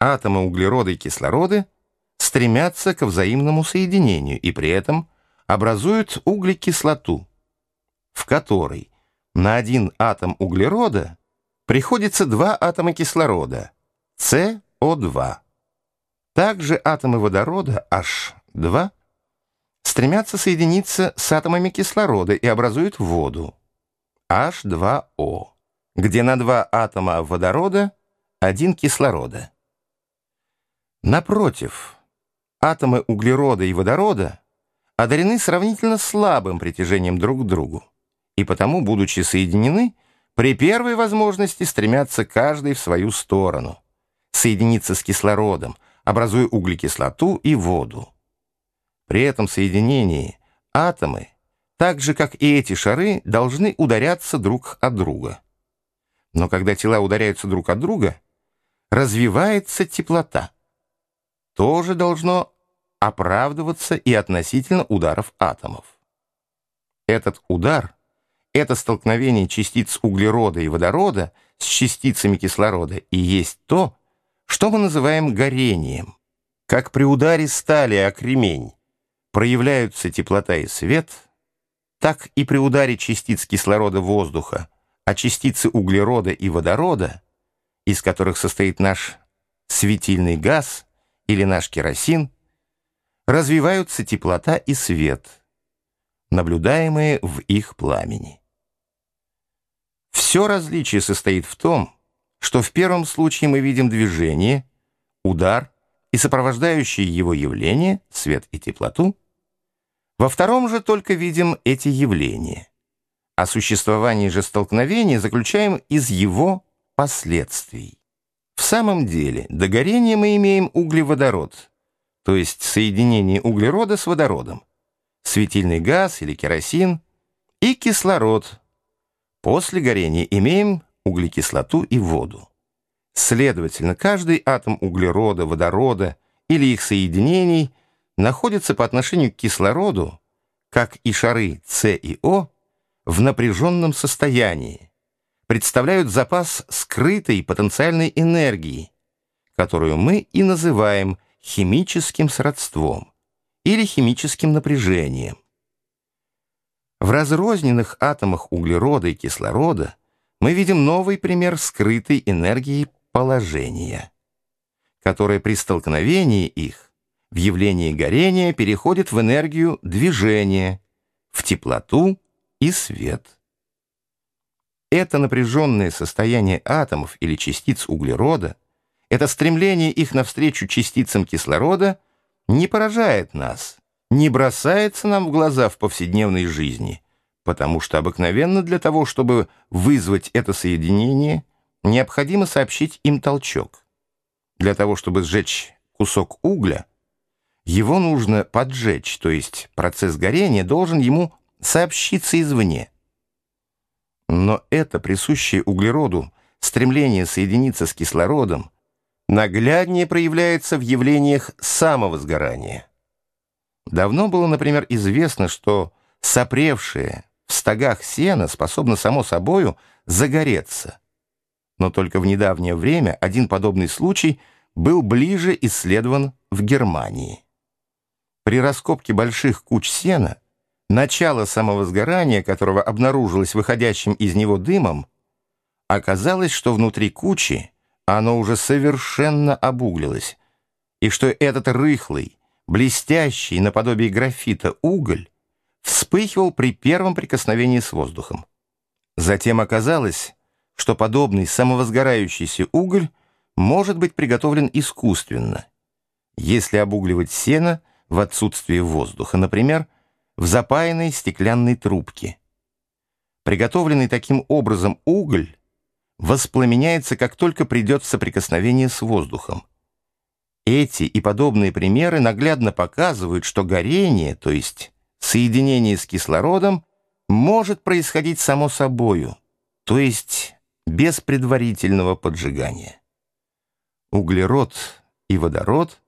атомы углерода и кислорода стремятся к взаимному соединению и при этом образуют углекислоту, в которой на один атом углерода приходится два атома кислорода, СО2. Также атомы водорода, H2, стремятся соединиться с атомами кислорода и образуют воду, H2O, где на два атома водорода один кислорода. Напротив, атомы углерода и водорода одарены сравнительно слабым притяжением друг к другу, и потому, будучи соединены, при первой возможности стремятся каждый в свою сторону, соединиться с кислородом, образуя углекислоту и воду. При этом соединении атомы, так же как и эти шары, должны ударяться друг от друга. Но когда тела ударяются друг от друга, развивается теплота. Тоже должно оправдываться и относительно ударов атомов. Этот удар, это столкновение частиц углерода и водорода с частицами кислорода и есть то, что мы называем горением. Как при ударе стали о кремень проявляются теплота и свет, так и при ударе частиц кислорода воздуха, а частицы углерода и водорода, из которых состоит наш светильный газ или наш керосин, развиваются теплота и свет, наблюдаемые в их пламени. Все различие состоит в том, что в первом случае мы видим движение, удар и сопровождающие его явления, свет и теплоту, во втором же только видим эти явления. О существовании же столкновения заключаем из его последствий. Самом деле, до горения мы имеем углеводород, то есть соединение углерода с водородом, светильный газ или керосин и кислород. После горения имеем углекислоту и воду. Следовательно, каждый атом углерода, водорода или их соединений находится по отношению к кислороду, как и шары С и О, в напряженном состоянии, представляют запас скрытой потенциальной энергии, которую мы и называем – химическим сродством или химическим напряжением. В разрозненных атомах углерода и кислорода мы видим новый пример скрытой энергии положения, которая при столкновении их в явлении горения переходит в энергию движения, в теплоту и свет. Это напряженное состояние атомов или частиц углерода – это стремление их навстречу частицам кислорода не поражает нас, не бросается нам в глаза в повседневной жизни, потому что обыкновенно для того, чтобы вызвать это соединение, необходимо сообщить им толчок. Для того, чтобы сжечь кусок угля, его нужно поджечь, то есть процесс горения должен ему сообщиться извне. Но это присущее углероду стремление соединиться с кислородом нагляднее проявляется в явлениях самого сгорания. Давно было, например, известно, что сопревшее в стогах сено способно само собою загореться. Но только в недавнее время один подобный случай был ближе исследован в Германии. При раскопке больших куч сена начало самовозгорания, которого обнаружилось выходящим из него дымом, оказалось, что внутри кучи оно уже совершенно обуглилось, и что этот рыхлый, блестящий наподобие графита уголь вспыхивал при первом прикосновении с воздухом. Затем оказалось, что подобный самовозгорающийся уголь может быть приготовлен искусственно, если обугливать сено в отсутствие воздуха, например, в запаянной стеклянной трубке. Приготовленный таким образом уголь воспламеняется, как только придет в соприкосновение с воздухом. Эти и подобные примеры наглядно показывают, что горение, то есть соединение с кислородом, может происходить само собою, то есть без предварительного поджигания. Углерод и водород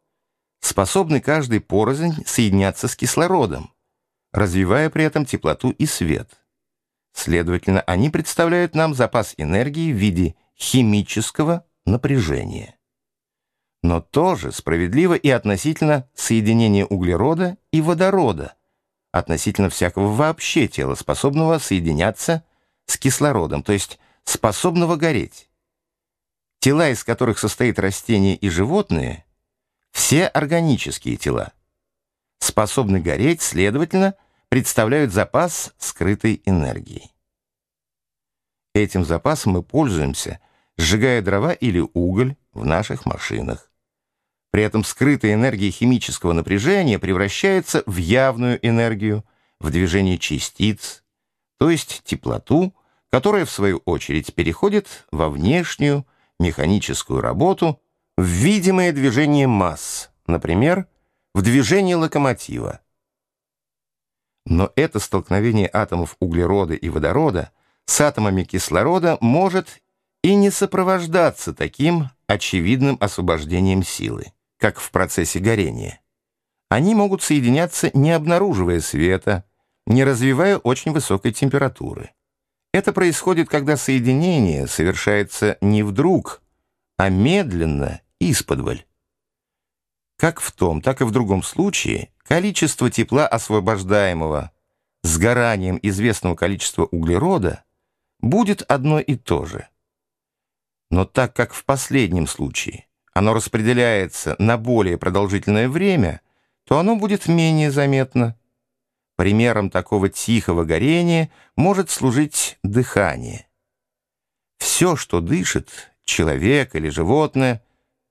способны каждый порознь соединяться с кислородом, развивая при этом теплоту и свет. Следовательно, они представляют нам запас энергии в виде химического напряжения. но тоже справедливо и относительно соединения углерода и водорода, относительно всякого вообще тела, способного соединяться с кислородом, то есть способного гореть. Тела, из которых состоит растение и животные, все органические тела, способны гореть, следовательно, представляют запас скрытой энергии. Этим запасом мы пользуемся, сжигая дрова или уголь в наших машинах. При этом скрытая энергия химического напряжения превращается в явную энергию, в движение частиц, то есть теплоту, которая в свою очередь переходит во внешнюю механическую работу, в видимое движение масс, например, в движение локомотива. Но это столкновение атомов углерода и водорода с атомами кислорода может и не сопровождаться таким очевидным освобождением силы как в процессе горения. Они могут соединяться, не обнаруживая света, не развивая очень высокой температуры. Это происходит, когда соединение совершается не вдруг, а медленно, исподволь. Как в том, так и в другом случае количество тепла, освобождаемого сгоранием известного количества углерода, будет одно и то же. Но так как в последнем случае оно распределяется на более продолжительное время, то оно будет менее заметно. Примером такого тихого горения может служить дыхание. Все, что дышит, человек или животное,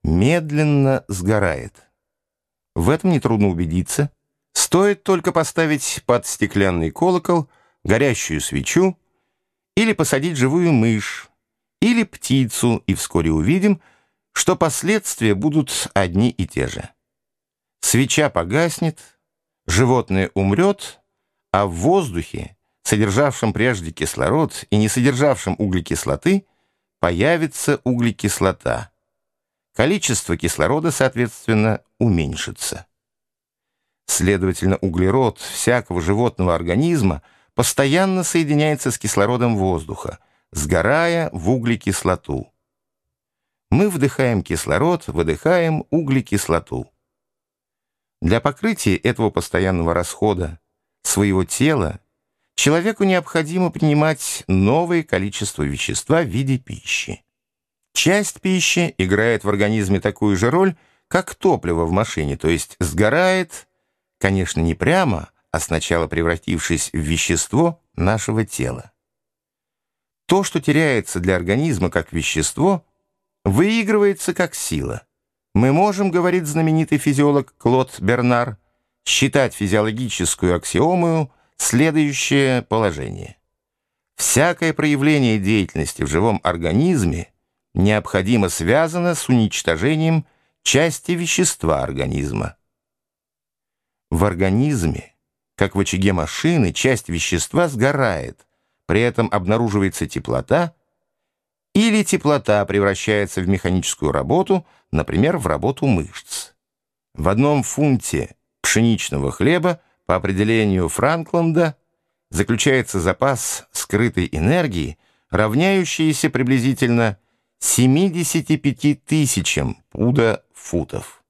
медленно сгорает. В этом нетрудно убедиться. Стоит только поставить под стеклянный колокол горящую свечу или посадить живую мышь или птицу, и вскоре увидим, что последствия будут одни и те же. Свеча погаснет, животное умрет, а в воздухе, содержавшем прежде кислород и не содержавшем углекислоты, появится углекислота. Количество кислорода, соответственно, уменьшится. Следовательно, углерод всякого животного организма постоянно соединяется с кислородом воздуха, сгорая в углекислоту. Мы вдыхаем кислород, выдыхаем углекислоту. Для покрытия этого постоянного расхода своего тела человеку необходимо принимать новое количество вещества в виде пищи. Часть пищи играет в организме такую же роль, как топливо в машине, то есть сгорает, конечно, не прямо, а сначала превратившись в вещество нашего тела. То, что теряется для организма как вещество – выигрывается как сила. Мы можем, говорит знаменитый физиолог Клод Бернар, считать физиологическую аксиомою следующее положение. Всякое проявление деятельности в живом организме необходимо связано с уничтожением части вещества организма. В организме, как в очаге машины, часть вещества сгорает, при этом обнаруживается теплота – или теплота превращается в механическую работу, например, в работу мышц. В одном фунте пшеничного хлеба по определению Франкланда заключается запас скрытой энергии, равняющийся приблизительно 75 тысячам пуда футов.